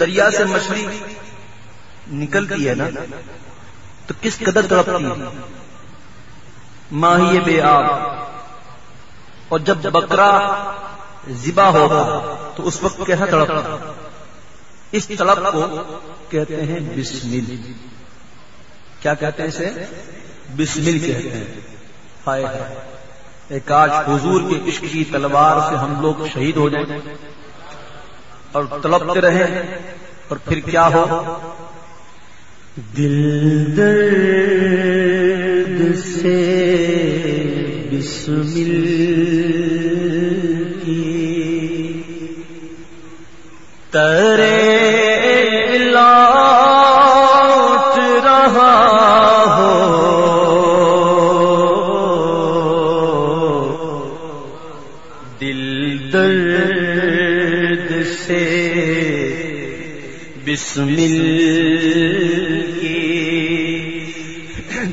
دریا سے مچھلی نکلتی ہے نا، تو کس قدر تڑپتی ہے؟ ماہی بے آب۔ اور جب بکرا زبا ہوگا تو اس وقت کیسا تڑپتا اس تڑپ کو کہتے ہیں بسمل۔ کیا کہتے ہیں اسے؟ بسمل کہتے ہیں۔ ہائے ایک آج حضور کے عشق کی تلوار سے ہم لوگ شہید ہو جائیں۔ اور تڑپتے رہے اور پھر کیا ہو؟ دل درد سے بسم اللہ سے بسمل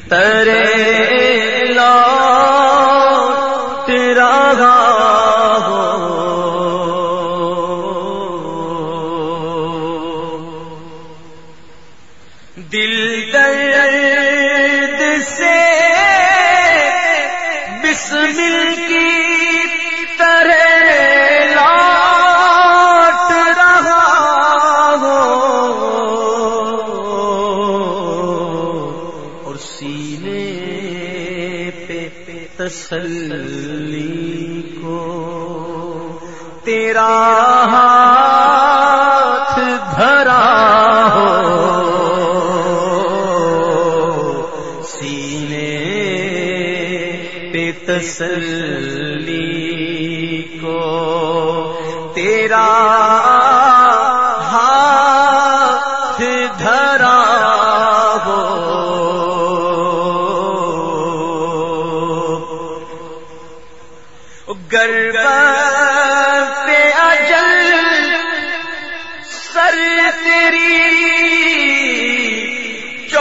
ترے لا تیرا ہو۔ دل درد سے بسمل کی تسلی کو۔ تیرا ہاتھ دھرا ہو۔ سینے پہ تسلی کو۔ تیرا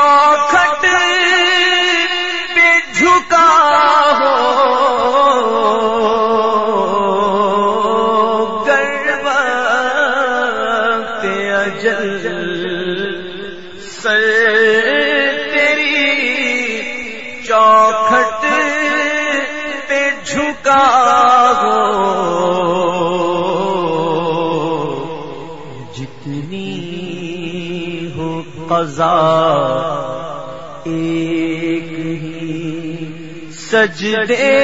چوکھٹ پہ جھکا ہو۔ گرب اجل سر تیری چوکھٹ پہ جھکا ہو۔ قضا ایک ہی سجدے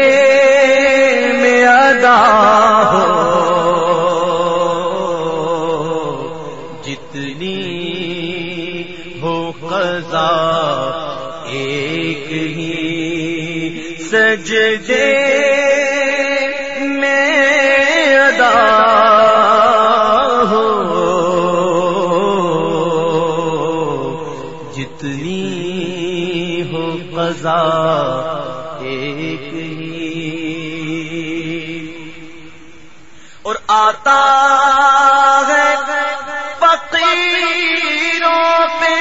میں ادا ہو۔ جتنی ہو قضا ایک ہی سجدے جتنی ہو قضا ایک ہی۔ اور آتا ہے فقیروں پہ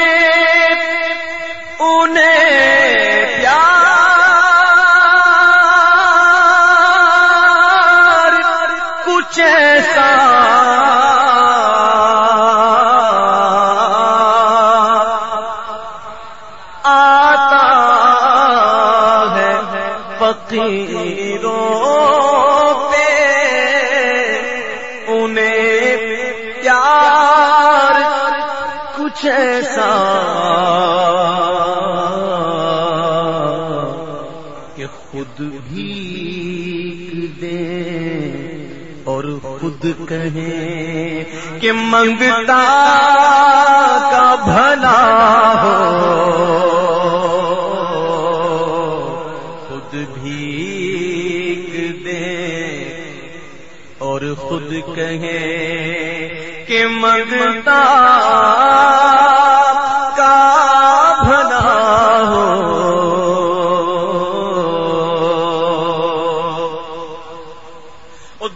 انہیں پیار کچھ ایسا کچھ ایسا کہ خود بھی دیں اور خود کہیں کہ منگتا کا بھلا ہو۔ خود بھی دیں اور خود کہیں کہ منگتا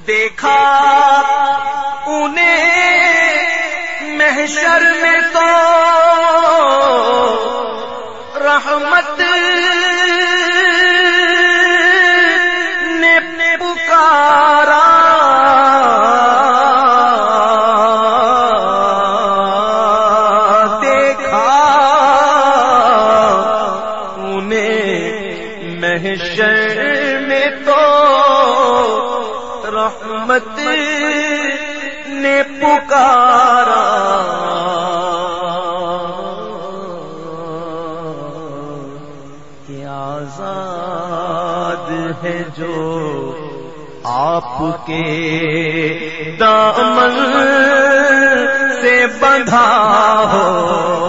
دیکھا انہیں محشر میں تو رحمت رحمت نے پکارا۔ کہ آزاد ہے جو آپ کے دامن سے بندھا ہو۔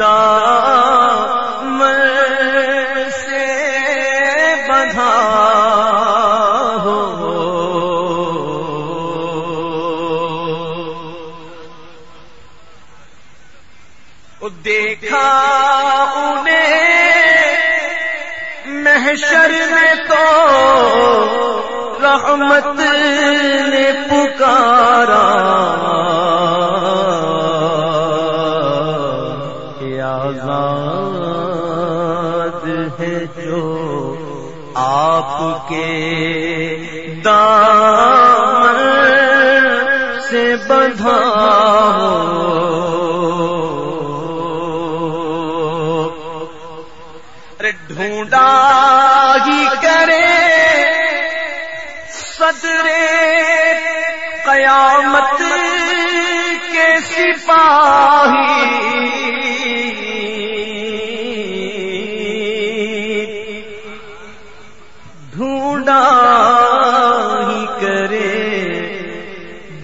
دامن سے بندھا ہو۔ دیکھا انہیں محشر میں تو رحمت نے پکارا۔ آزاد ہے جو آپ کے دامن سے بندھا ڈھونڈا ہی کرے صدرے قیامت کے سپاہی۔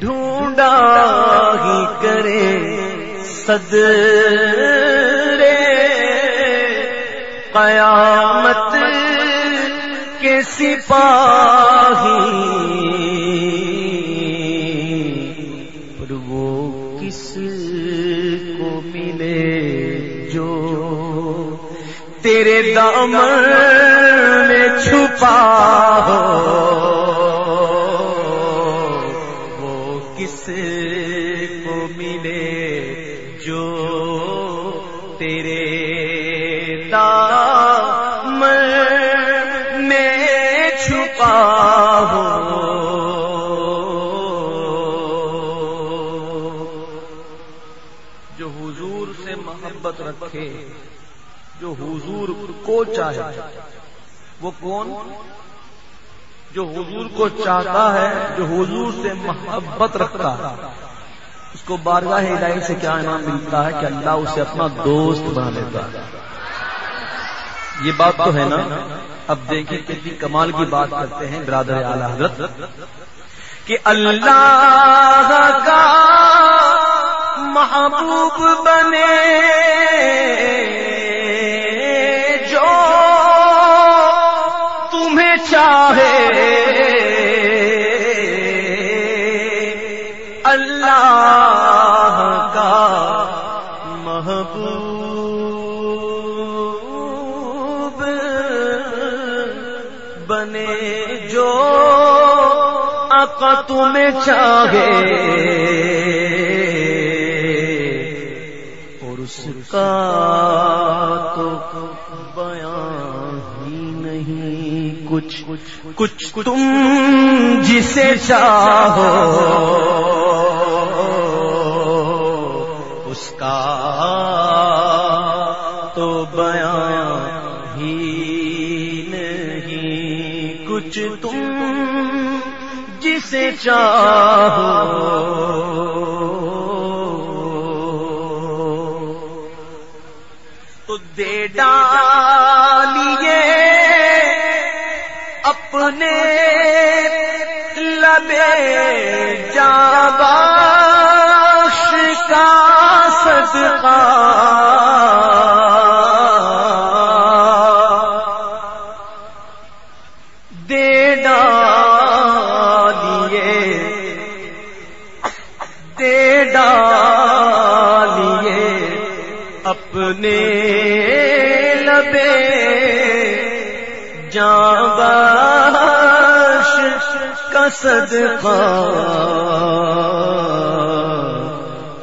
ڈھونڈا ہی کرے صدر قیامت کے سپاہی پر وہ کس کو ملے جو تیرے دامن میں چھپا ہو؟ کو ملے جو تیرے دامن میں چھپا ہو۔ جو حضور سے محبت رکھے، جو حضور کو چاہے، وہ کون؟ جو حضور کو چاہتا ہے، جو حضور سے محبت رکھتا ہے۔ اس کو بارگاہ الہی سے کیا انعام ملتا ہے کہ اللہ اسے اپنا دوست بنا لیتا ہے؟ یہ بات تو ہے نا؟ اب دیکھیں کتنی کمال کی بات کرتے ہیں برادر اعلی حضرت کہ اللہ کا محبوب بنے۔ بنے جو آقا تمہیں چاہے۔ اور اس کا تو بیان ہی نہیں، کچھ کچھ تم جسے چاہو۔ تو دے ڈالیے اپنے لبے جاباش کا صدقہ۔ کا صدقہ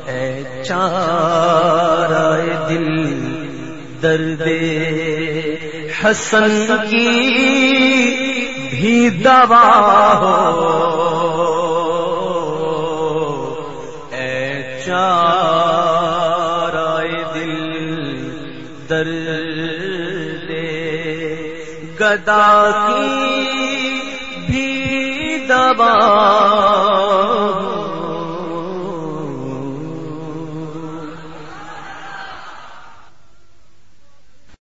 اے چارہ دل درد حسن کی بھی دوا ہو۔ اے چارہ دل درد گدا کی زبان